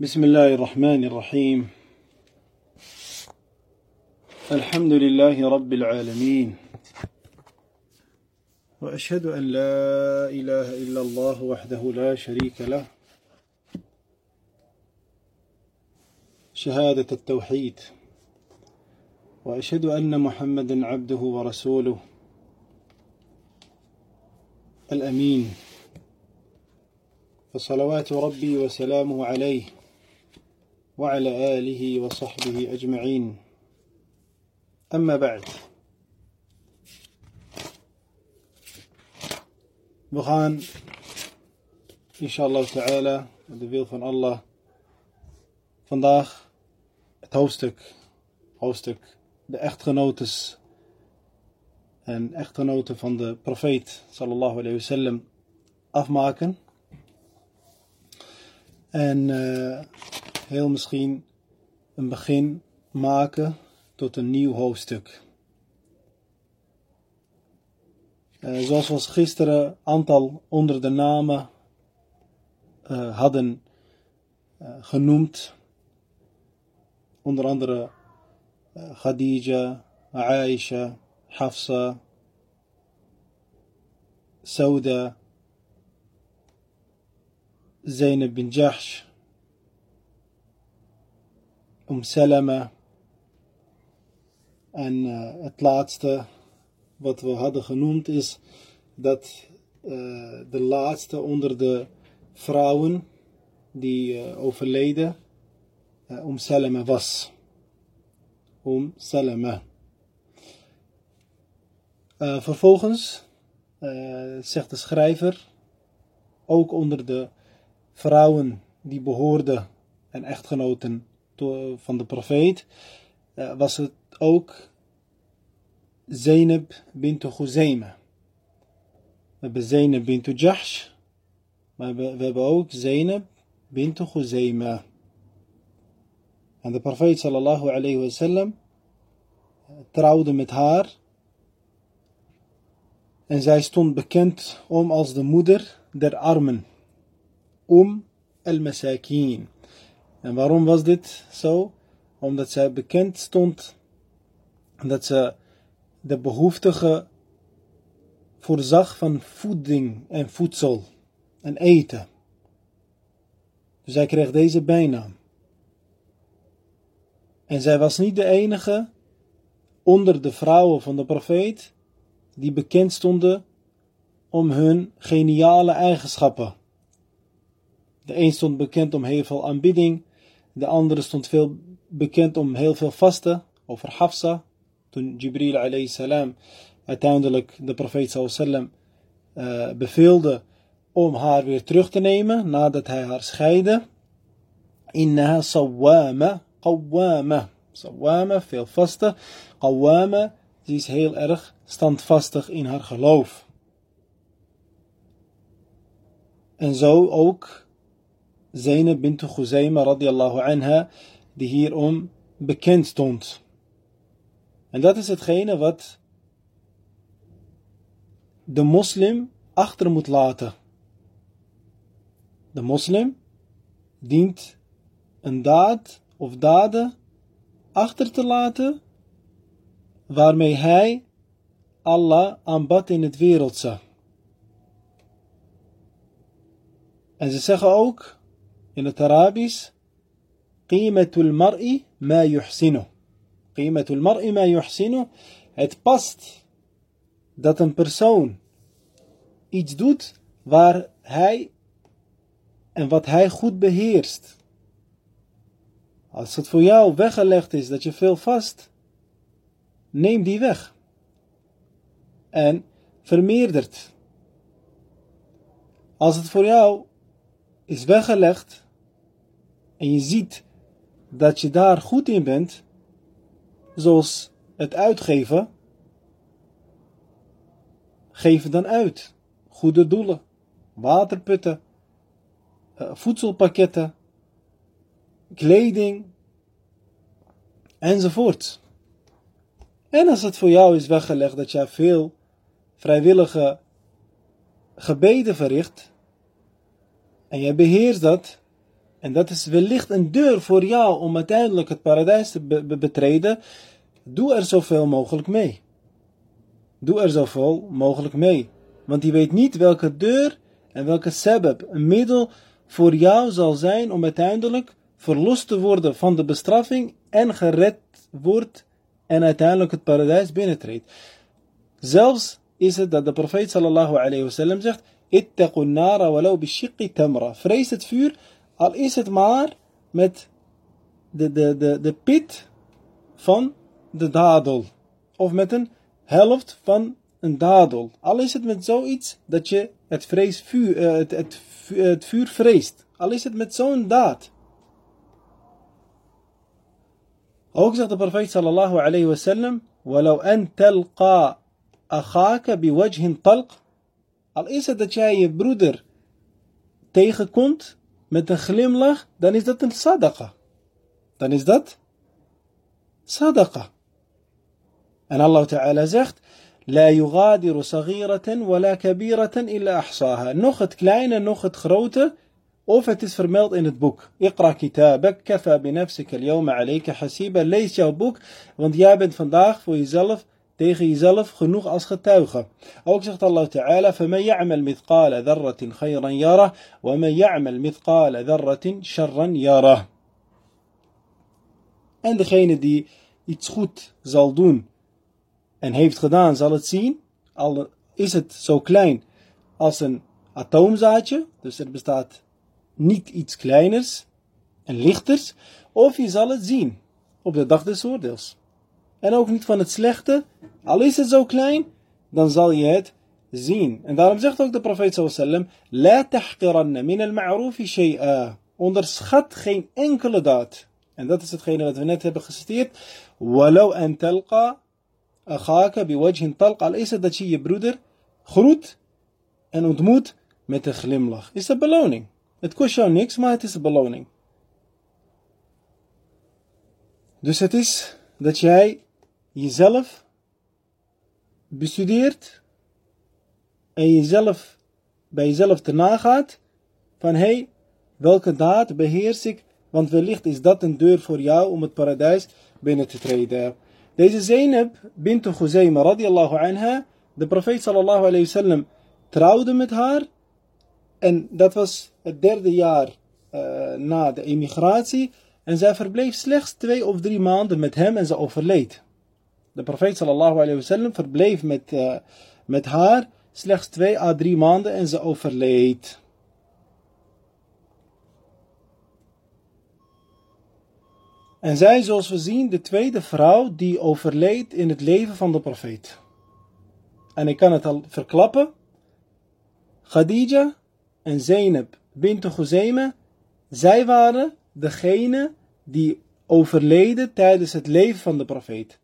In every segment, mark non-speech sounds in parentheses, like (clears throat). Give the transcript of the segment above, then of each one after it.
بسم الله الرحمن الرحيم الحمد لله رب العالمين وأشهد أن لا إله إلا الله وحده لا شريك له شهادة التوحيد وأشهد أن محمدا عبده ورسوله الأمين فصلوات ربي وسلامه عليه وعلى آله وصحبه أجمعين أما بعد We gaan, inshallah ta'ala, met de wil van Allah, vandaag het hoofdstuk, hoofdstuk de echtgenotes en echtgenoten van de profeet, sallallahu alayhi wasallam, afmaken. En uh, heel misschien een begin maken tot een nieuw hoofdstuk. Uh, zoals we gisteren een aantal onder de namen uh, hadden genoemd. Onder andere Khadija, Aisha, Hafsa, Sauda, Zainab bin Jahsh, Umm Salama en het laatste wat we hadden genoemd is dat uh, de laatste onder de vrouwen die uh, overleden Umm Salama was. Umm Salama. vervolgens zegt de schrijver ook onder de vrouwen die behoorden en echtgenoten van de profeet, uh, was het ook Zainab bint Khuzaima. We hebben Zainab bint Jahsh, maar we, hebben ook Zainab bint Khuzaima. En de profeet sallallahu alayhi wa sallam trouwde met haar. En zij stond bekend om als de moeder der armen. Om al-Masakin. En waarom was dit zo? Omdat zij bekend stond dat ze de behoeftige voorzag van voeding en voedsel en eten. Dus zij kreeg deze bijnaam. En zij was niet de enige onder de vrouwen van de profeet die bekend stonden om hun geniale eigenschappen. De een stond bekend om heel veel aanbidding, de andere stond veel bekend om heel veel vasten. Over Hafsa, toen Jibril alayhi salam uiteindelijk de profeet sallam uh, beveelde om haar weer terug te nemen nadat hij haar scheidde. Innaha sawwama, qawwama. Sawwama, veel vasten. Qawwama, die is heel erg standvastig in haar geloof. En zo ook Zainab bint Khuzaima radiallahu anha, die hierom bekend stond. En dat is hetgene wat de moslim achter moet laten. De moslim dient een daad of daden achter te laten waarmee hij Allah aanbad in het wereldse. En ze zeggen ook in het Arabisch Qimatul mar'i ma yuhsinu. Qimatul mar'i ma yuhsinu. Het past dat een persoon iets doet waar hij en wat hij goed beheerst. Als het voor jou weggelegd is dat je veel vast, neem die weg. En vermeerdert. Als het voor jou is weggelegd en je ziet dat je daar goed in bent, zoals het uitgeven, geef dan uit. Goede doelen, waterputten, eh, voedselpakketten, kleding, enzovoort. En als het voor jou is weggelegd dat je veel vrijwillige gebeden verricht, en jij beheerst dat, en dat is wellicht een deur voor jou om uiteindelijk het paradijs te betreden, doe er zoveel mogelijk mee. Doe er zoveel mogelijk mee. Want je weet niet welke deur en welke sebab, een middel voor jou zal zijn om uiteindelijk verlost te worden van de bestraffing en gered wordt en uiteindelijk het paradijs binnentreedt. Zelfs is het dat de profeet sallallahu alayhi wasallam zegt, اتقوا النار ولو بشق تمرة. فريس فور ال ايست مار مت د د د د بيت فون د دادل اوف مت ان هيلفت فون ان دادل ال ايست مت زو ايتس دات جي ات فريس فور ات ات ات فور فريست ال ايست مت زو ان دات اوك زغت البروفيت صلى الله عليه وسلم ولو ان تلقى اخاك بوجه طلق Al is het dat jij je broeder tegenkomt met een glimlach, dan is dat een sadaqa. Dan is dat sadaqa. En Allah Ta'ala zegt, La yugadiru sagiratan wa la kabiratan illa ahsaha. Nog het kleine, nog het grote, of het is vermeld in het boek. Iqra kitabak, kafa binafsika al-yawma alayka hasiba. Lees jouw boek, want jij bent vandaag voor jezelf tegen jezelf genoeg als getuige. Ook zegt Allah Ta'ala, فَمَنْ يَعْمَلْ مِثْقَالَ ذَرَّةٍ خَيْرًا يَرَهُ وَمَنْ يَعْمَلْ مِثْقَالَ ذَرَّةٍ شَرًّا يَرَهُ En degene die iets goed zal doen en heeft gedaan, zal het zien. Al is het zo klein als een atoomzaadje, dus er bestaat niet iets kleiners en lichters, of je zal het zien op de dag des oordeels. En ook niet van het slechte, al is het zo klein, dan zal je het zien. En daarom zegt ook de profeet sallam, La tahqiranna min al-ma'rufi shay'a. Onderschat geen enkele daad. En dat is hetgene wat we net hebben geciteerd. Walau an talqa akhaka biwajhin talq. Al is het dat je je broeder groet en ontmoet met een glimlach. Is dat beloning. Het kost jou niks, maar het is een beloning. Dus het is dat jij jezelf bestudeert en jezelf bij jezelf te nagaat van hé, hey, welke daad beheers ik, want wellicht is dat een deur voor jou om het paradijs binnen te treden. Deze Zainab bint Khuzayma radiyallahu anha, de profeet sallallahu alayhi wasallam trouwde met haar en dat was het derde jaar uh, na de emigratie en zij verbleef slechts twee of drie maanden met hem en ze overleed. De profeet sallallahu alayhi wasallam verbleef met, uh, met haar slechts twee à drie maanden en ze overleed. En zij, zoals we zien, de tweede vrouw die overleed in het leven van de profeet. En ik kan het al verklappen. Khadija en Zainab bint Khuzayma, zij waren degene die overleden tijdens het leven van de profeet.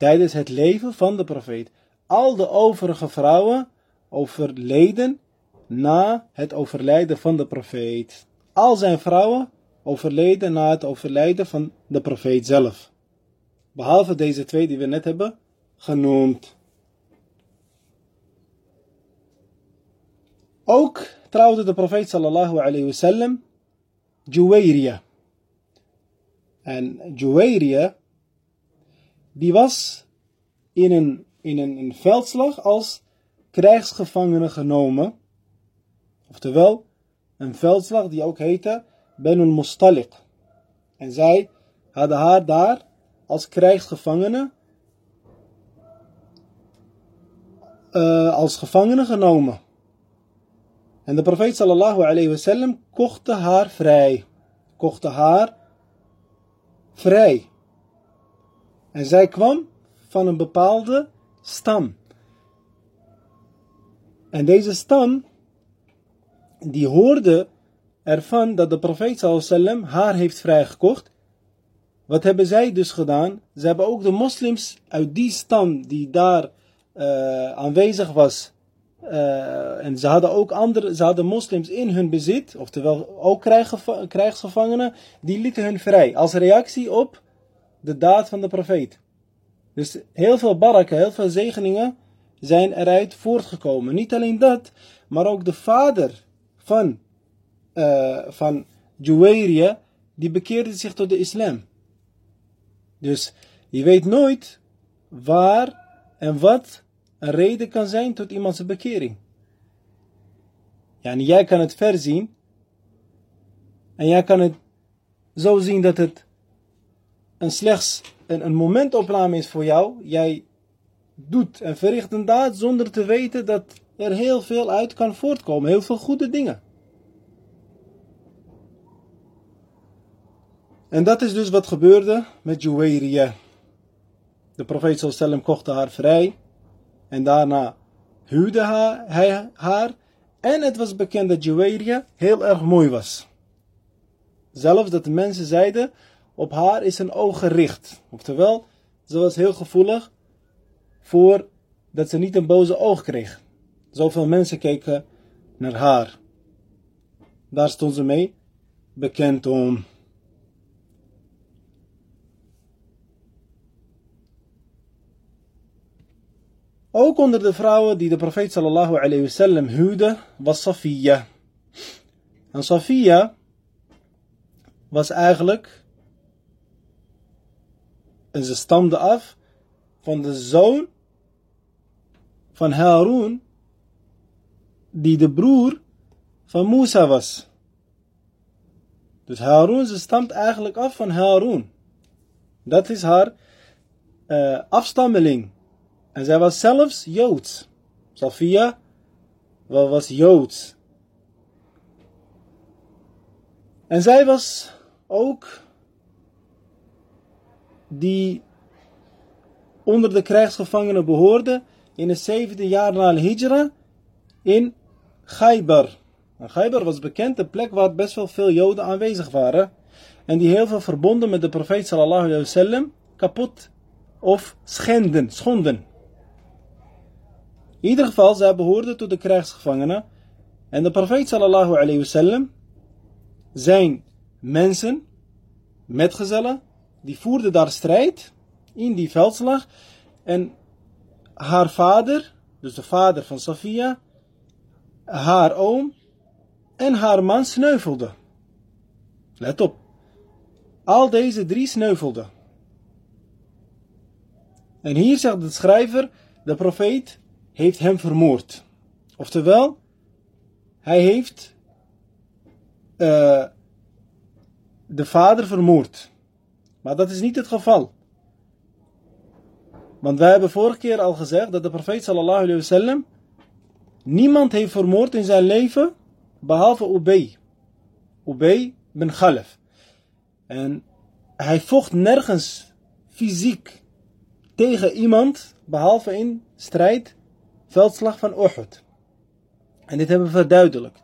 Tijdens het leven van de profeet. Al de overige vrouwen overleden na het overlijden van de profeet. Al zijn vrouwen overleden na het overlijden van de profeet zelf. Behalve deze twee die we net hebben genoemd. Ook trouwde de profeet sallallahu alayhi wasallam Juwayriya. En Juwayriya, die was in een, in een, veldslag als krijgsgevangene genomen. Oftewel, een veldslag die ook heette Benul Mustaliq. En zij hadden haar daar als krijgsgevangene, uh, als gevangene genomen. En de profeet sallallahu alayhi wasallam kochte haar vrij. Kochte haar vrij. En zij kwam van een bepaalde stam. En deze stam, die hoorde ervan dat de profeet sallam haar heeft vrijgekocht. Wat hebben zij dus gedaan? Ze hebben ook de moslims uit die stam die daar uh, aanwezig was. Uh, en ze hadden ook andere, ze hadden moslims in hun bezit, oftewel ook krijgsgevangenen, die lieten hun vrij als reactie op de daad van de profeet. Dus heel veel barakken, heel veel zegeningen zijn eruit voortgekomen. Niet alleen dat, maar ook de vader van uh, van die bekeerde zich tot de islam. Dus je weet nooit waar en wat een reden kan zijn tot iemands bekering. Ja, en jij kan het verzien. En jij kan het zo zien dat het een slechts een, een momentopname is voor jou. Jij doet en verricht een daad zonder te weten dat er heel veel uit kan voortkomen. Heel veel goede dingen. En dat is dus wat gebeurde met Juwayriya. De profeet sallam kocht haar vrij. En daarna huwde hij haar. En het was bekend dat Juwayriya heel erg mooi was. Zelfs dat de mensen zeiden, op haar is een oog gericht. Oftewel, ze was heel gevoelig voor dat ze niet een boze oog kreeg. Zoveel mensen keken naar haar. Daar stond ze mee bekend om. Ook onder de vrouwen die de profeet sallallahu alayhi wasallam huwde, was Safiya. En Safiya was eigenlijk, en ze stamde af van de zoon van Harun, die de broer van Musa was. Dus Harun, ze stamt eigenlijk af van Harun. Dat is haar uh, afstammeling. En zij was zelfs Joods. Safia was Joods. En zij was ook die onder de krijgsgevangenen behoorde in het zevende jaar na de Hijra in Khaybar. En Khaybar was bekend, een plek waar best wel veel Joden aanwezig waren. En die heel veel verbonden met de profeet sallallahu alayhi wasallam kapot of schenden, schonden. In ieder geval, zij behoorden tot de krijgsgevangenen. En de profeet sallallahu alayhi wasallam, zijn mensen, metgezellen, die voerden daar strijd in die veldslag. En haar vader, dus de vader van Safia, haar oom en haar man sneuvelden. Let op. Al deze drie sneuvelden. En hier zegt de schrijver, de profeet heeft hem vermoord. Oftewel, hij heeft uh, de vader vermoord. Maar dat is niet het geval. Want wij hebben vorige keer al gezegd dat de profeet sallallahu alayhi wasallam niemand heeft vermoord in zijn leven behalve Ubay. Ubay bin Khalaf. En hij vocht nergens fysiek tegen iemand behalve in strijd veldslag van Uhud. En dit hebben we verduidelijkt.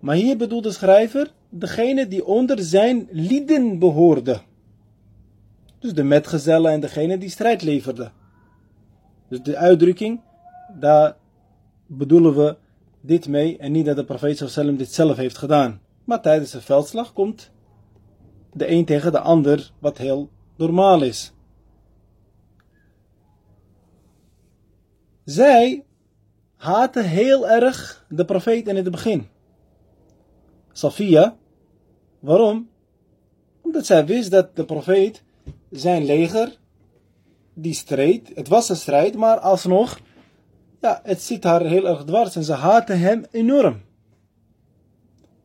Maar hier bedoelt de schrijver degene die onder zijn lieden behoorde. Dus de metgezellen en degene die strijd leverde. Dus de uitdrukking, daar bedoelen we dit mee en niet dat de profeet sallam dit zelf heeft gedaan. Maar tijdens de veldslag komt de een tegen de ander, wat heel normaal is. Zij haatte heel erg de profeet in het begin. Safia. Waarom? Omdat zij wist dat de profeet zijn leger, die streed, het was een strijd, maar alsnog, ja, het zit haar heel erg dwars en ze haatte hem enorm.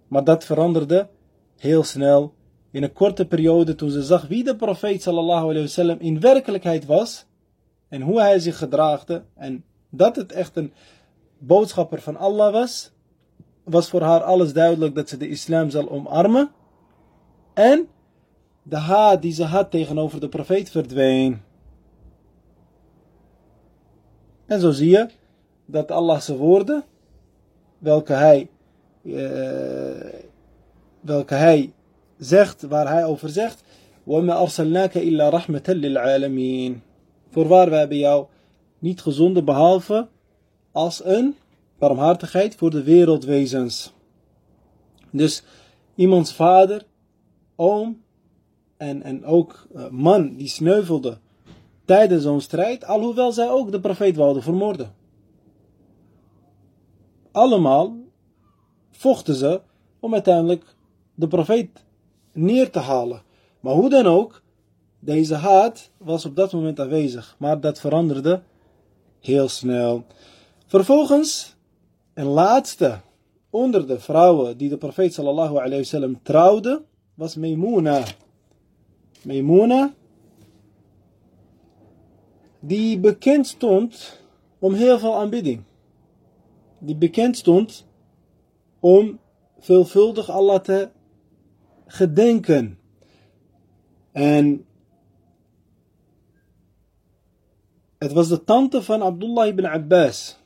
Maar dat veranderde heel snel in een korte periode toen ze zag wie de profeet sallallahu alayhi wasallam in werkelijkheid was en hoe hij zich gedraagde en dat het echt een boodschapper van Allah was, was voor haar alles duidelijk dat ze de islam zal omarmen. En de haat die ze had tegenover de profeet verdween. En zo zie je dat Allah zijn woorden, welke hij, uh, welke hij zegt, waar hij over zegt, وَمَا أَرْسَلْنَاكَ إِلَّا رَحْمَةً لِلْعَالَمِينَ Voorwaar, we hebben jou niet gezonden behalve als een barmhartigheid voor de wereldwezens. Dus iemands vader, oom en, en ook uh, man die sneuvelde tijdens zo'n strijd, alhoewel zij ook de profeet wilden vermoorden. Allemaal vochten ze om uiteindelijk de profeet neer te halen. Maar hoe dan ook, deze haat was op dat moment aanwezig, maar dat veranderde heel snel. Vervolgens, een laatste onder de vrouwen die de profeet sallallahu alayhi trouwde, was Maimuna. Maimuna, die bekend stond om heel veel aanbidding. Die bekend stond om veelvuldig Allah te gedenken. En het was de tante van Abdullah ibn Abbas.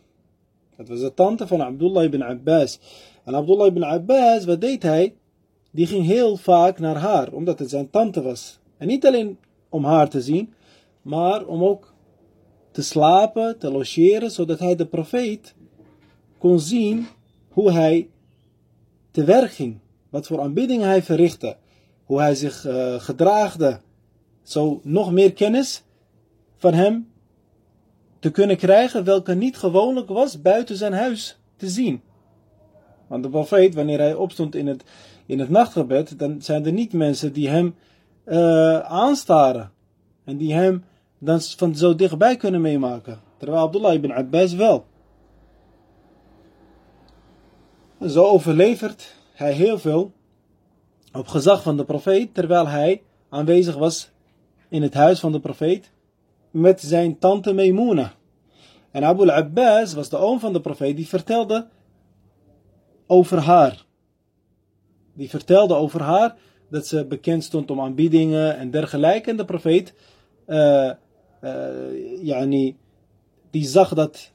Het was de tante van Abdullah ibn Abbas. En Abdullah ibn Abbas, wat deed hij? Die ging heel vaak naar haar, omdat het zijn tante was. En niet alleen om haar te zien, maar om ook te slapen, te logeren, zodat hij de profeet kon zien hoe hij te werk ging. Wat voor aanbidding hij verrichtte. Hoe hij zich uh, gedraagde. Zo nog meer kennis van hem te kunnen krijgen, welke niet gewoonlijk was buiten zijn huis te zien. Want de profeet, wanneer hij opstond in het, in het nachtgebed, dan zijn er niet mensen die hem uh, aanstaren. En die hem dan van zo dichtbij kunnen meemaken. Terwijl Abdullah ibn Abbas wel. Zo overlevert hij heel veel op gezag van de profeet, terwijl hij aanwezig was in het huis van de profeet met zijn tante Maimuna. En Abu al-Abbas was de oom van de profeet die vertelde over haar. Die vertelde over haar dat ze bekend stond om aanbiedingen en dergelijke. En de profeet, uh, uh, yani, die zag dat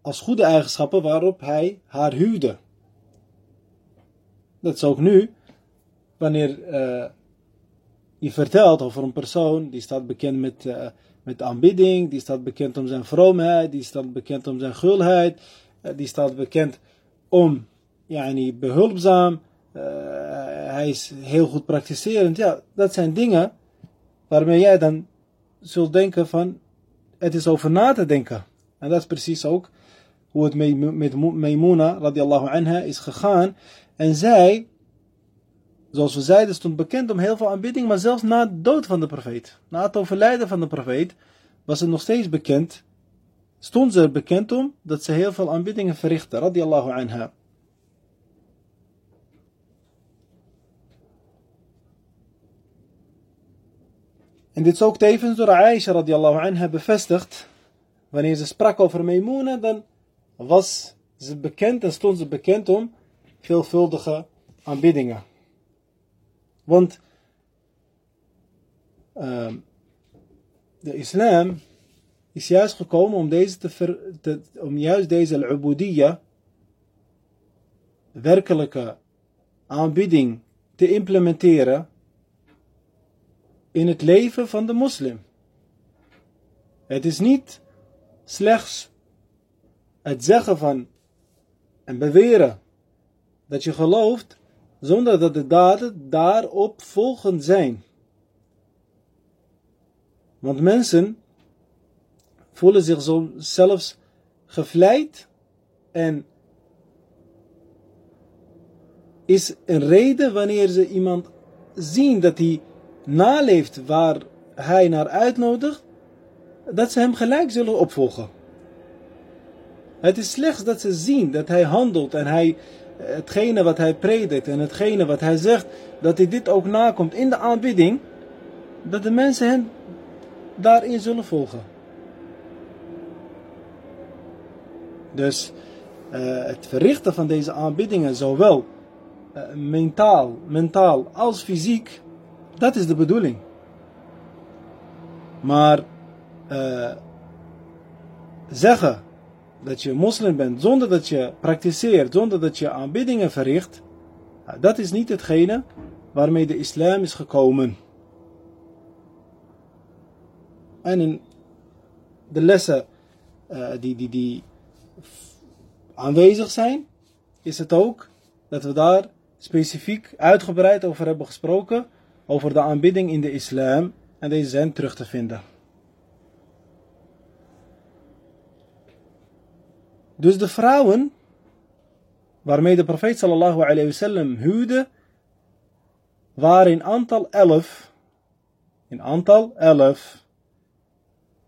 als goede eigenschappen waarop hij haar huwde. Dat is ook nu, wanneer uh, je vertelt over een persoon die staat bekend met met aanbidding, die staat bekend om zijn vroomheid, die staat bekend om zijn gulheid, eh, die staat bekend om yani, behulpzaam, uh, hij is heel goed praktiserend. Ja, dat zijn dingen waarmee jij dan zult denken van, het is over na te denken. En dat is precies ook hoe het met Maimuna radiallahu anha is gegaan. En zij zoals we zeiden, stond bekend om heel veel aanbidding, maar zelfs na de dood van de profeet, na het overlijden van de profeet, was het nog steeds bekend, stond ze er bekend om dat ze heel veel aanbiddingen verrichtte, radiallahu anha. En dit is ook tevens door Aisha radiallahu anha bevestigd. Wanneer ze sprak over Maimuna, dan was ze bekend en stond ze bekend om veelvuldige aanbiddingen. Want uh, de islam is juist gekomen om, deze te, om juist deze al-ubudiyya, werkelijke aanbieding, te implementeren in het leven van de moslim. Het is niet slechts het zeggen van en beweren dat je gelooft zonder dat de daden daarop volgend zijn. Want mensen voelen zich zo zelfs gevleid en is een reden wanneer ze iemand zien dat hij naleeft waar hij naar uitnodigt, dat ze hem gelijk zullen opvolgen. Het is slechts dat ze zien dat hij handelt en hij hetgene wat hij predikt en hetgene wat hij zegt, dat hij dit ook nakomt in de aanbidding, dat de mensen hen daarin zullen volgen. Dus uh, het verrichten van deze aanbiddingen, zowel uh, mentaal, mentaal als fysiek, dat is de bedoeling. Maar uh, zeggen dat je moslim bent zonder dat je praktiseert, zonder dat je aanbiddingen verricht, nou, dat is niet hetgene waarmee de islam is gekomen. En in de lessen uh, die, die, die aanwezig zijn, is het ook dat we daar specifiek uitgebreid over hebben gesproken, over de aanbidding in de islam, en deze zijn terug te vinden. Dus de vrouwen waarmee de profeet sallallahu alayhi huwde, waren in aantal elf. In aantal elf.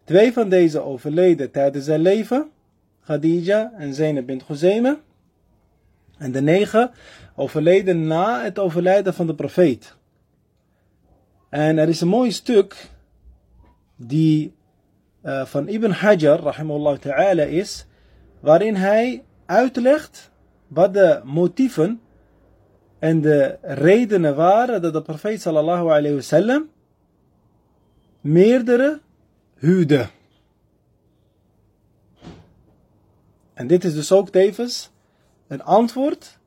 Twee van deze overleden tijdens zijn leven, Khadija en Zainab bint. En de negen overleden na het overlijden van de profeet. En er is een mooi stuk die uh, van Ibn Hajar, rahimahullah ta'ala, is, waarin hij uitlegt wat de motieven en de redenen waren dat de profeet sallallahu alayhi meerdere huwde. En dit is dus ook tevens een antwoord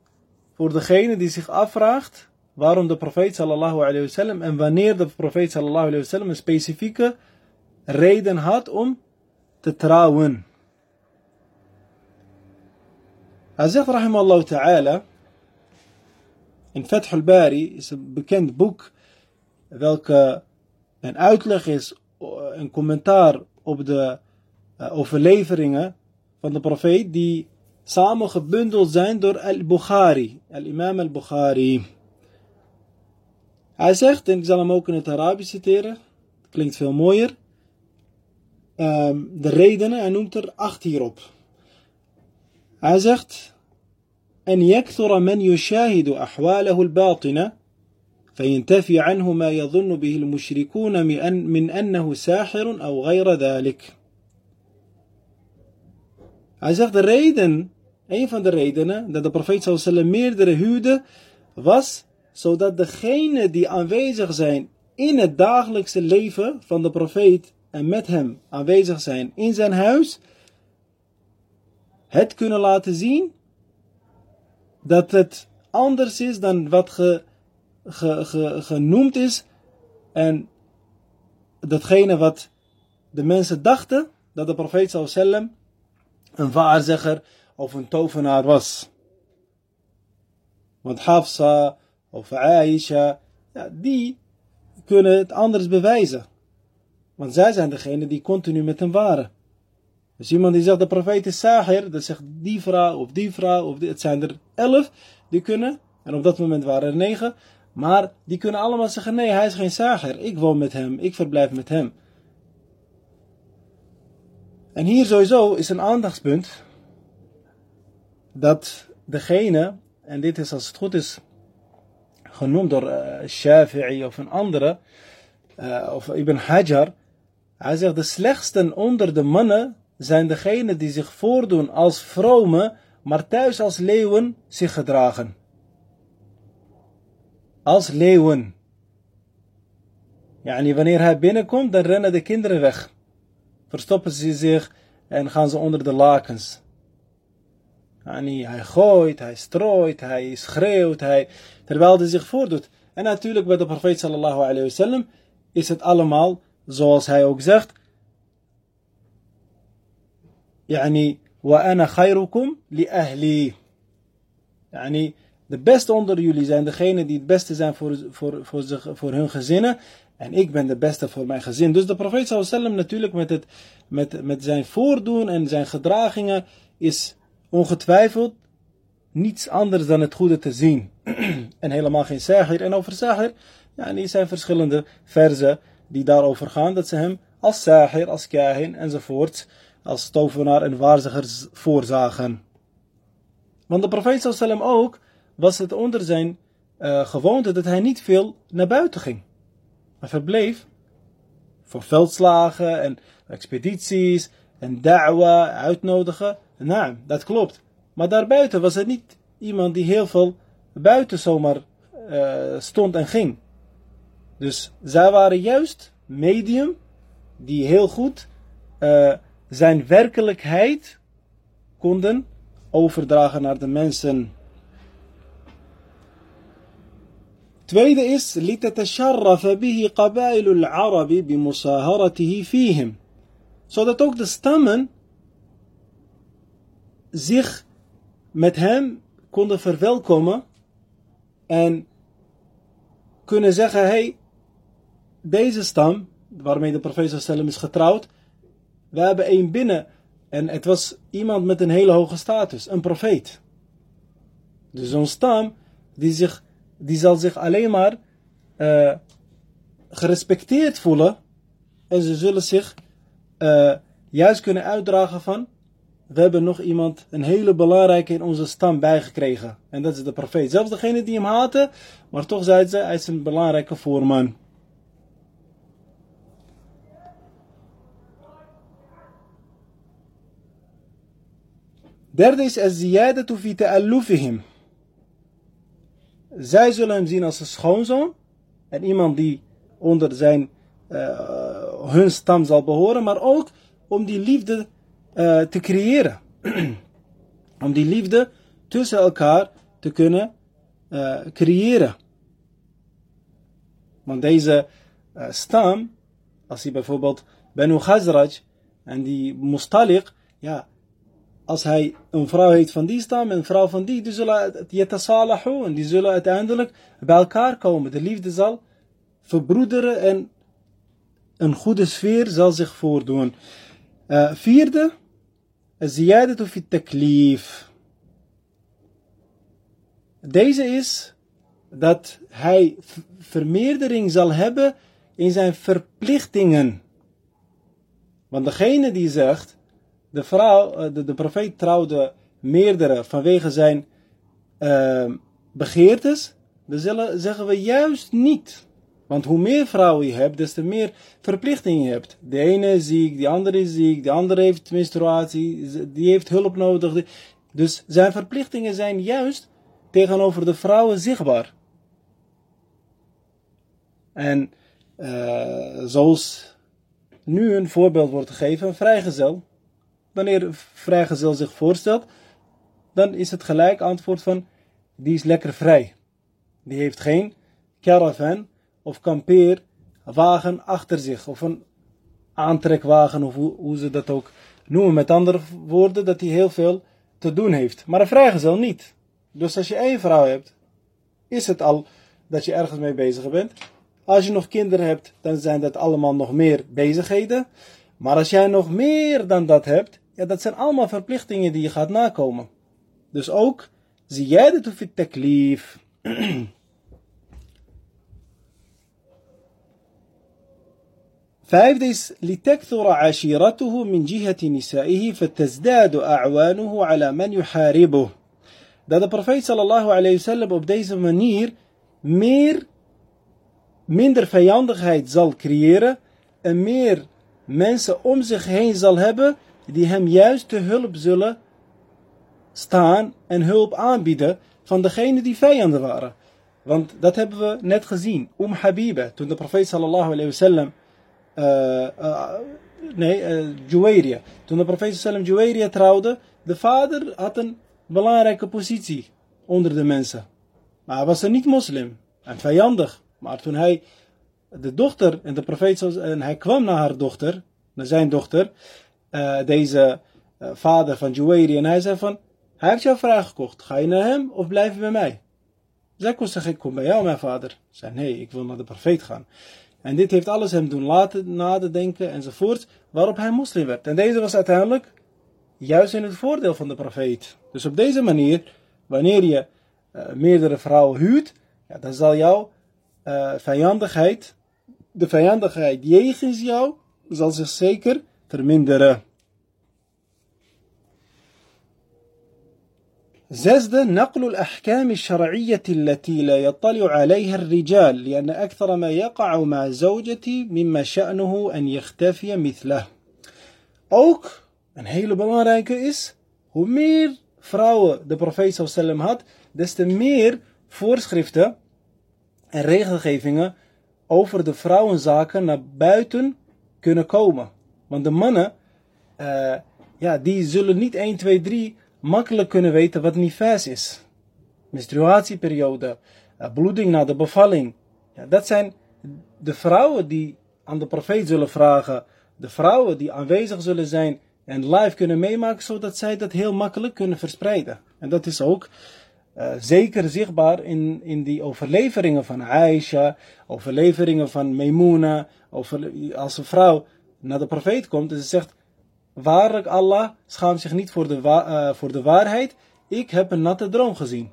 voor degene die zich afvraagt waarom de profeet sallallahu alayhi wasallam en wanneer de profeet sallallahu alayhi wasallam een specifieke reden had om te trouwen. Hij zegt rahimallahu ta'ala in Fath al-Bari is een bekend boek welke een uitleg is, een commentaar op de uh, overleveringen van de profeet die samen gebundeld zijn door al-Bukhari, al-Imam al-Bukhari. Hij zegt, en ik zal hem ook in het Arabisch citeren, het klinkt veel mooier, um, de redenen, hij noemt er acht hierop. Hij zegt, أن يكثر من يشاهد أحواله الباطنة فينتفي عنه ما يظن به المشركون من أنه ساحر أو غير ذلك. Hij zegt de reden, een van de redenen dat de profeet sallam meerdere huwde, was zodat degenen die aanwezig zijn in het dagelijkse leven van de profeet en met hem aanwezig zijn in zijn huis, het kunnen laten zien dat het anders is dan wat ge, ge, ge, genoemd is en datgene wat de mensen dachten dat de profeet sallam een waarzegger of een tovenaar was. Want Hafsa of Aisha, die kunnen het anders bewijzen. Want zij zijn degene die continu met hem waren. Dus iemand die zegt de profeet is Sahir, dat zegt die vrouw of die vrouw, of het zijn er elf die kunnen. En op dat moment waren er negen. Maar die kunnen allemaal zeggen: nee, hij is geen Sahir. Ik woon met hem, ik verblijf met hem. En hier sowieso is een aandachtspunt dat degene, en dit is als het goed is genoemd door uh, Shafi'i of een andere, uh, of Ibn Hajar, hij zegt de slechtsten onder de mannen zijn degenen die zich voordoen als vrome, maar thuis als leeuwen zich gedragen. Als leeuwen. En wanneer hij binnenkomt, dan rennen de kinderen weg. Verstoppen ze zich en gaan ze onder de lakens. Yani, hij gooit, hij strooit, hij schreeuwt, hij, terwijl hij zich voordoet. En natuurlijk bij de profeet sallallahu alayhi wasallam is het allemaal zoals hij ook zegt. Yani, wa ana khayrukum li ahli. Yani, de beste onder jullie zijn degenen die het beste zijn voor, voor, voor, zich, voor hun gezinnen. En ik ben de beste voor mijn gezin. Dus de profeet sallallahu alayhi natuurlijk met, het, met, met zijn voordoen en zijn gedragingen is ongetwijfeld niets anders dan het goede te zien. (clears throat) en helemaal geen sahir. En over sahir, ja, er zijn verschillende verzen die daarover gaan. Dat ze hem als sahir, als kahin enzovoort als tovenaar en waarzegers voorzagen. Want de profeet sallam ook was het onder zijn uh, gewoonte dat hij niet veel naar buiten ging. Hij verbleef voor veldslagen en expedities en da'wa, uitnodigen. Nou, dat klopt. Maar daarbuiten was het niet iemand die heel veel buiten zomaar uh, stond en ging. Dus zij waren juist medium die heel goed uh, zijn werkelijkheid konden overdragen naar de mensen. Tweede is, لتتشرف به قبائل العرب بمصاهرته فيهم. Zodat ook de stammen zich met hem konden verwelkomen en kunnen zeggen, hey, deze stam, waarmee de profeet sallam is getrouwd, we hebben één binnen. En het was iemand met een hele hoge status, een profeet. Dus zo'n stam, die, zich, die zal zich alleen maar uh, gerespecteerd voelen. En ze zullen zich uh, juist kunnen uitdragen van, we hebben nog iemand, een hele belangrijke in onze stam bijgekregen. En dat is de profeet. Zelfs degene die hem haten, maar toch zeiden ze, hij is een belangrijke voorman. Derde is az-ziyadatu fi ta'allufihim. Zij zullen hem zien als een schoonzoon. En iemand die onder zijn, uh, hun stam zal behoren. Maar ook om die liefde uh, te creëren. (clears throat) om die liefde tussen elkaar te kunnen uh, creëren. Want deze stam, als hij bijvoorbeeld Benu Khazraj en die Mustalik, ja, als hij een vrouw heeft van die stam en een vrouw van die, die zullen yatasalahu en die zullen uiteindelijk bij elkaar komen. De liefde zal verbroederen en een goede sfeer zal zich voordoen. Uh, vierde, ziyadatu fi taklif. Deze is dat hij vermeerdering zal hebben in zijn verplichtingen. Want degene die zegt, de vrouw, eh, de, de profeet trouwde meerdere vanwege zijn uh, begeertes, dan zullen, zeggen we juist niet. Want hoe meer vrouwen je hebt, des te meer verplichtingen je hebt. De ene is ziek, de andere is ziek, de andere heeft menstruatie, die heeft hulp nodig. Dus zijn verplichtingen zijn juist tegenover de vrouwen zichtbaar. En uh, zoals nu een voorbeeld wordt gegeven, een vrijgezel wanneer vrijgezel zich voorstelt, dan is het gelijk antwoord van, die is lekker vrij. Die heeft geen caravan of kampeerwagen achter zich, of een aantrekwagen, of hoe, ze dat ook noemen. Met andere woorden, dat hij heel veel te doen heeft. Maar een vrijgezel niet. Dus als je één vrouw hebt, is het al dat je ergens mee bezig bent. Als je nog kinderen hebt, dan zijn dat allemaal nog meer bezigheden. Maar als jij nog meer dan dat hebt, ja, dat zijn allemaal verplichtingen die je gaat nakomen. Dus ook ziyadatu fit taklif. Vijfde is litektura ashiratuhu min jihati nisaihi fatazdadu a'wanuhu ala man yuharibuh. Dat de profeet sallallahu alayhi wa sallam op deze manier meer, minder vijandigheid zal creëren en meer mensen om zich heen zal hebben die hem juist te hulp zullen staan en hulp aanbieden van degene die vijanden waren. Want dat hebben we net gezien. Om Habiba, toen de profeet sallallahu alayhi wa sallam nee, uh, Juwairia. Toen de profeet sallallahu Juwairia trouwde, de vader had een belangrijke positie onder de mensen. Maar hij was een niet moslim en vijandig. Maar toen hij de dochter en de profeet en hij kwam naar haar dochter, naar zijn dochter, deze vader van Juwairi. En hij zei van, hij heeft jou vrijgekocht. Ga je naar hem of blijf je bij mij? Zij kon ik kom bij jou, mijn vader. Zei, nee, ik wil naar de profeet gaan. En dit heeft alles hem doen laten nadenken enzovoort, waarop hij moslim werd. En deze was uiteindelijk juist in het voordeel van de profeet. Dus op deze manier, wanneer je uh, meerdere vrouwen huurt, ja, dan zal jouw uh, vijandigheid, de vijandigheid jegens jou, zal zich zeker verminderen. ززد نقل الأحكام الشرعية التي لا يطلع عليها الرجال لأن أكثر ما يقع مع زوجتي مما شأنه أن يختفي مثله Ook een hele belangrijke is, hoe meer vrouwen de profeet sallam had, des te meer voorschriften en regelgevingen over de vrouwenzaken naar buiten kunnen komen. Want de mannen, uh, ja, die zullen niet 1, 2, 3 makkelijk kunnen weten wat nifas is. Menstruatieperiode, uh, bloeding na de bevalling. Dat zijn de vrouwen die aan de profeet zullen vragen. De vrouwen die aanwezig zullen zijn en live kunnen meemaken, zodat zij dat heel makkelijk kunnen verspreiden. En dat is ook uh, zeker zichtbaar in, in die overleveringen van Aisha, overleveringen van Maimuna, als een vrouw naar de profeet komt en ze zegt, waarlijk Allah schaamt zich niet voor de, uh, voor de waarheid, ik heb een natte droom gezien.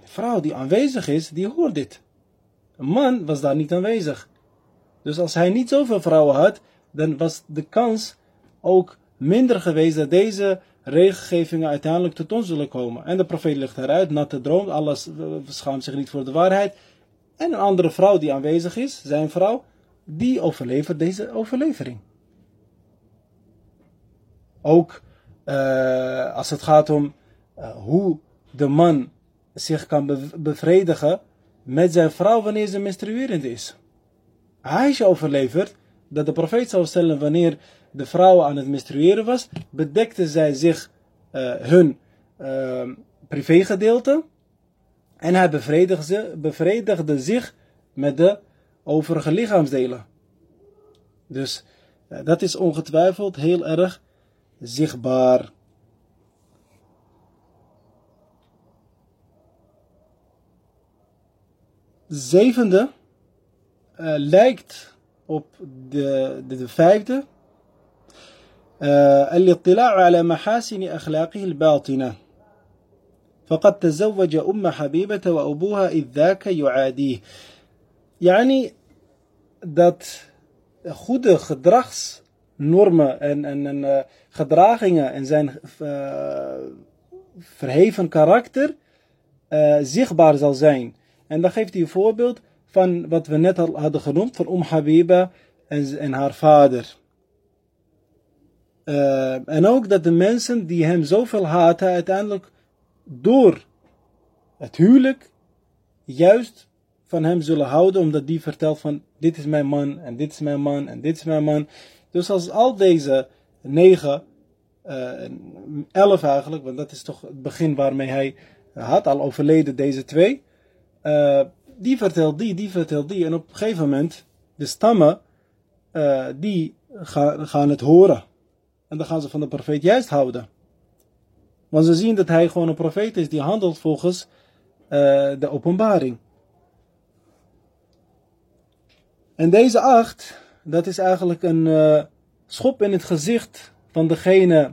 De vrouw die aanwezig is, die hoort dit. Een man was daar niet aanwezig. Dus als hij niet zoveel vrouwen had, dan was de kans ook minder geweest dat deze regelgevingen uiteindelijk tot ons zullen komen. En de profeet ligt eruit, natte droom, alles schaamt zich niet voor de waarheid. En een andere vrouw die aanwezig is, zijn vrouw, die overlevert deze overlevering. Ook uh, als het gaat om uh, hoe de man zich kan bevredigen met zijn vrouw wanneer ze menstruerend is. Aisha overlevert dat de profeet zou stellen wanneer de vrouw aan het menstrueren was, bedekte zij zich uh, hun uh, privégedeelte en hij bevredigde, bevredigde zich met de overige lichaamsdelen. Dus dat is ongetwijfeld heel erg zichtbaar. Zevende uh, lijkt op de, de, de vijfde. الاطلاع على محاسن أخلاقه الباطنة فقد تزوج أم حبيبة وأبوها إذ ذاك يعاديه يعني dat goede gedragsnormen en, en, uh, gedragingen en zijn uh, verheven karakter uh, zichtbaar zal zijn. En dan geeft hij een voorbeeld van wat we net al hadden genoemd, van Om Habiba en, en haar vader. En ook dat de mensen die hem zoveel haten, uiteindelijk door het huwelijk juist van hem zullen houden, omdat die vertelt van dit is mijn man en dit is mijn man en dit is mijn man. Dus als al deze negen, uh, elf eigenlijk, want dat is toch het begin waarmee hij had, al overleden deze twee, uh, die vertelt die, die vertelt die. En op een gegeven moment, de stammen, uh, die gaan, gaan het horen. En dan gaan ze van de profeet juist houden. Want ze zien dat hij gewoon een profeet is die handelt volgens de openbaring. En deze acht, dat is eigenlijk een uh, schop in het gezicht van degene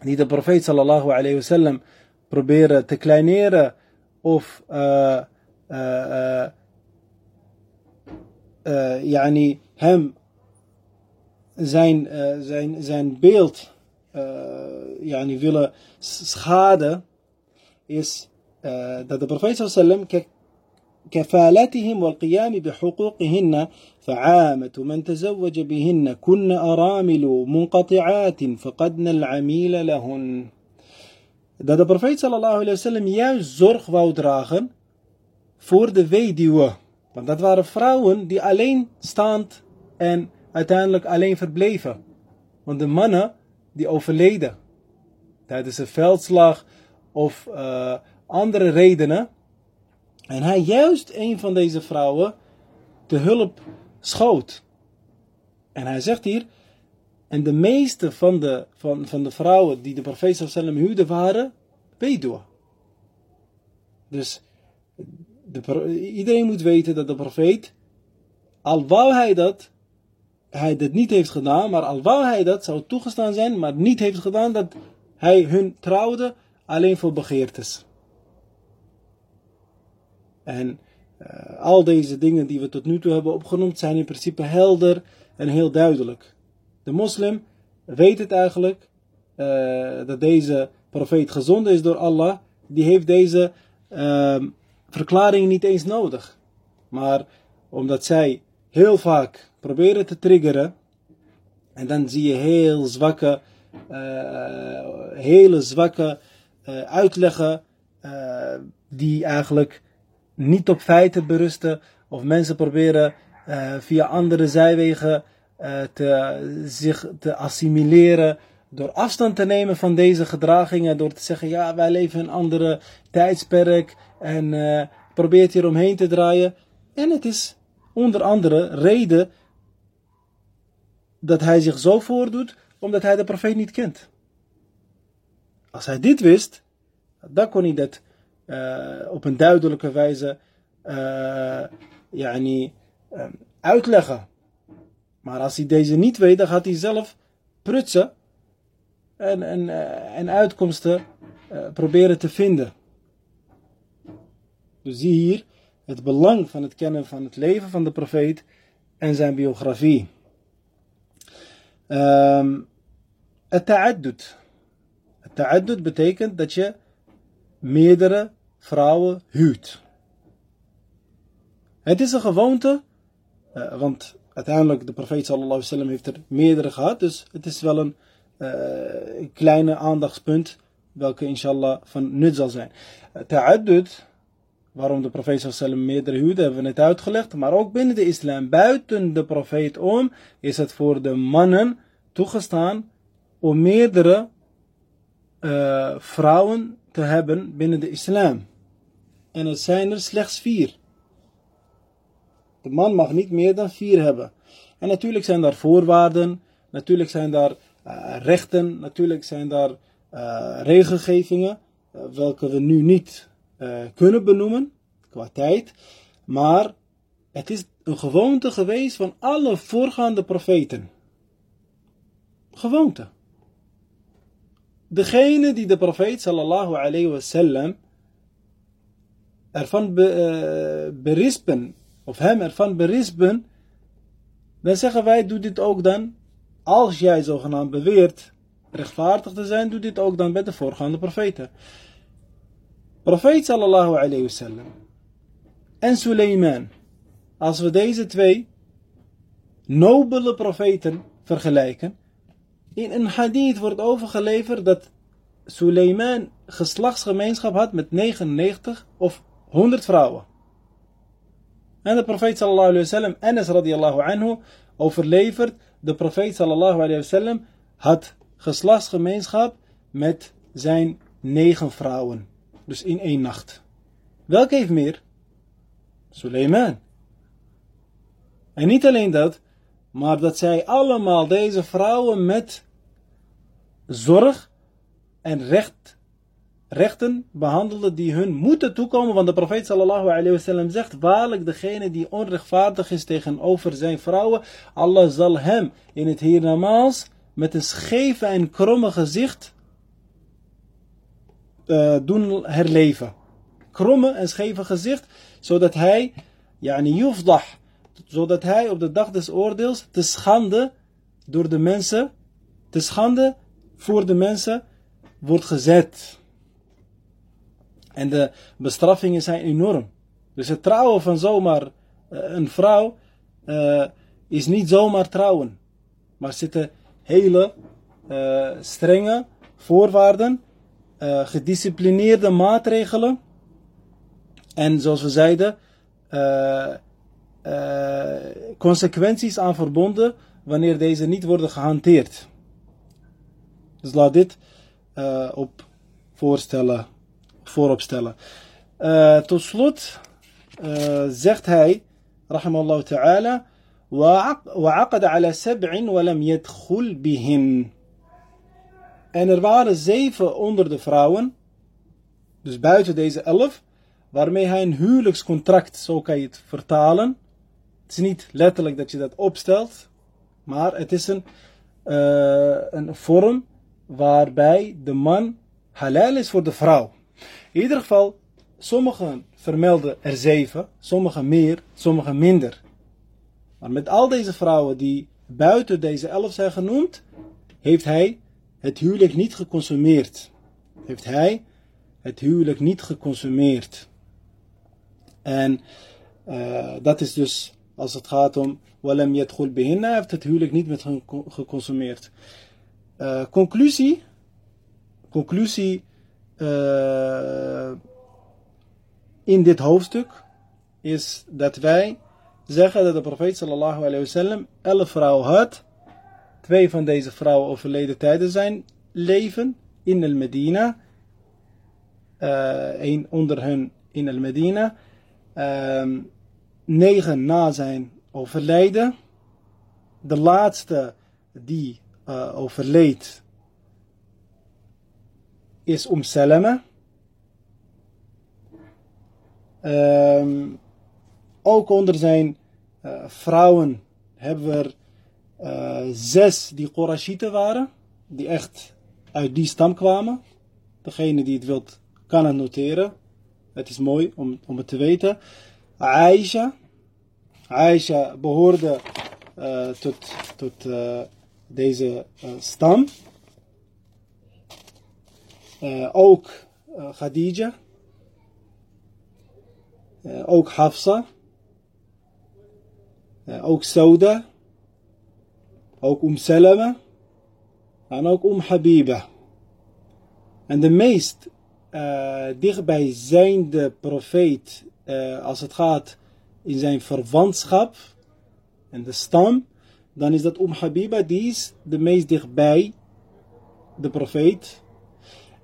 die de profeet sallallahu alayhi wasallam proberen te kleineren of uh, uh, hem zijn, zijn, zijn beeld yani willen schaden, is dat de profeet sallam كفالتهم والقيام بحقوقهن فعامة من تزوج بهن كن أرامل منقطعات فقدن العميل لهن dat de profeet sallallahu alayhi wasallam juist zorg wou dragen voor de weduwe. Want dat waren vrouwen die alleen staand en uiteindelijk alleen verbleven. Want de mannen die overleden tijdens een veldslag of uh, andere redenen. en hij juist een van deze vrouwen te hulp schoot. En hij zegt hier, en de meeste van de, van, van de vrouwen die de profeet sallam huwde waren, weduwe. Dus de, iedereen moet weten dat de profeet, al wou hij dat, hij dat niet heeft gedaan, maar al wou hij dat, zou toegestaan zijn, maar niet heeft gedaan dat hij hun trouwde alleen voor begeertes. En uh, al deze dingen die we tot nu toe hebben opgenoemd zijn in principe helder en heel duidelijk. De moslim weet het eigenlijk uh, dat deze profeet gezonden is door Allah. Die heeft deze uh, verklaring niet eens nodig. Maar omdat zij heel vaak proberen te triggeren. En dan zie je heel zwakke, uh, hele zwakke uitleggen. Die eigenlijk niet op feiten berusten. Of mensen proberen via andere zijwegen te, zich te assimileren door afstand te nemen van deze gedragingen, door te zeggen, ja, wij leven in een andere tijdsperk en uh, probeert hier omheen te draaien. En het is onder andere reden dat hij zich zo voordoet, omdat hij de profeet niet kent. Als hij dit wist, dan kon hij dat op een duidelijke wijze uh, yani, um, uitleggen. Maar als hij deze niet weet, dan gaat hij zelf prutsen en, en, en uitkomsten proberen te vinden. Dus zie hier het belang van het kennen van het leven van de profeet en zijn biografie. Um, het ta'addud. Het ta'addud betekent dat je meerdere vrouwen huurt. Het is een gewoonte, uh, want uiteindelijk de profeet sallallahu alaihi wasallam heeft er meerdere gehad, dus het is wel een uh, kleine aandachtspunt welke inshallah van nut zal zijn. Uh, ta'addud, waarom de profeet sallallahu meerdere huurde, hebben we net uitgelegd, maar ook binnen de islam, buiten de profeet om, is het voor de mannen toegestaan om meerdere uh, vrouwen te hebben binnen de islam. En het zijn er slechts vier. De man mag niet meer dan vier hebben. En natuurlijk zijn daar voorwaarden, natuurlijk zijn daar uh, rechten, natuurlijk zijn daar uh, regelgevingen, uh, welke we nu niet kunnen benoemen qua tijd. Maar het is een gewoonte geweest van alle voorgaande profeten. Gewoonte. Degene die de profeet sallallahu alayhi wasallam ervan be, uh, berispen, of hem ervan berispen, dan zeggen wij, doe dit ook dan, als jij zogenaamd beweert rechtvaardig te zijn, doe dit ook dan bij de voorgaande profeten. Profeet sallallahu alayhi wasallam en Suleiman, als we deze twee nobele profeten vergelijken, in een hadith wordt overgeleverd dat Suleiman geslachtsgemeenschap had met 99 of 100 vrouwen. En de profeet sallallahu alayhi wasallam, Anas radiallahu anhu, overlevert, de profeet sallallahu alayhi wasallam had geslachtsgemeenschap met zijn negen vrouwen. Dus in één nacht. Welke heeft meer? Suleiman. En niet alleen dat, maar dat zij allemaal deze vrouwen met zorg en recht, rechten behandelen die hun moeten toekomen. Want de profeet sallallahu alayhi wasallam zegt, waarlijk degene die onrechtvaardig is tegenover zijn vrouwen, Allah zal hem in het hiernamaals met een scheve en kromme gezicht uh, doen herleven. Kromme en scheve gezicht, zodat hij, yani yufdah, zodat hij op de dag des oordeels te schande door de mensen, te schande voor de mensen wordt gezet. En de bestraffingen zijn enorm. Dus het trouwen van zomaar uh, een vrouw uh, is niet zomaar trouwen. Maar zitten hele uh, strenge voorwaarden, gedisciplineerde maatregelen. En zoals we zeiden, consequenties aan verbonden wanneer deze niet worden gehanteerd. Dus laat dit uh, op voorstellen, voorop stellen. Uh, tot slot uh, zegt hij, rahimallahu ta'ala, وعقد على سبع ولم يدخل بهن. En er waren zeven onder de vrouwen, dus buiten deze elf, waarmee hij een huwelijkscontract, zo kan je het vertalen. het is niet letterlijk dat je dat opstelt, maar het is een, uh, een vorm waarbij de man halal is voor de vrouw. In ieder geval, sommigen vermelden er zeven, sommigen meer, sommigen minder. Maar met al deze vrouwen die buiten deze elf zijn genoemd, heeft hij het huwelijk niet geconsumeerd. Heeft hij het huwelijk niet geconsumeerd. En uh, dat is dus als het gaat om walam yadkhul bihinna, heeft het huwelijk niet met geconsumeerd. Uh, conclusie. Conclusie uh, in dit hoofdstuk is dat wij zeggen dat de profeet sallallahu alayhi wasallam elf vrouwen had. Twee van deze vrouwen overleden tijdens zijn leven in el Medina. Uh, een onder hen in el Medina. Negen na zijn overlijden. De laatste die uh, overleed is Om Salama. Um, ook onder zijn uh, vrouwen hebben we er uh, zes die Qurashiten waren. Die echt uit die stam kwamen. Degene die het wilt kan het noteren. Het is mooi om, om het te weten. Aisha. Aisha behoorde uh, tot, tot uh, deze uh, stam. ook Khadija. ook Hafsa. ook Sauda. ook Um Salama. En ook Um Habiba. En de meest uh, dichtbijzijnde profeet als het gaat in zijn verwantschap en de stam, dan is dat Um Habiba, die is de meest dichtbij de profeet.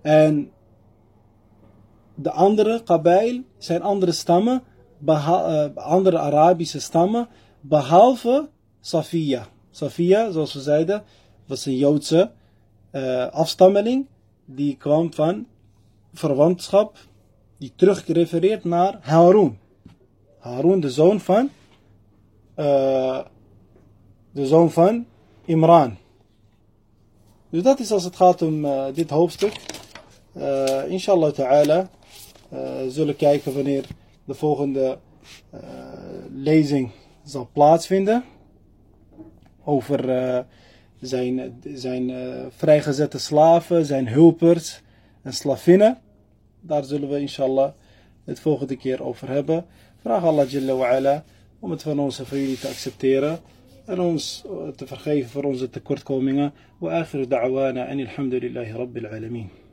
En de andere Kabail zijn andere stammen, uh, andere Arabische stammen, behalve Safia. Safia, zoals we zeiden, was een Joodse uh, afstammeling die kwam van verwantschap die terugrefereert naar Harun. Harun, de zoon van uh, de zoon van Imran. Dus dat is als het gaat om uh, dit hoofdstuk. Uh, inshallah ta'ala zullen kijken wanneer de volgende lezing zal plaatsvinden. Over zijn, zijn vrijgezette slaven, zijn hulpers en slavinnen. Daar zullen we inshallah het volgende keer over hebben. Vraag Allah Jalla wa ala om het van onze familie te accepteren en ons te vergeven voor onze tekortkomingen. Wa akhiru da'wana en alhamdulillahi rabbil alamin.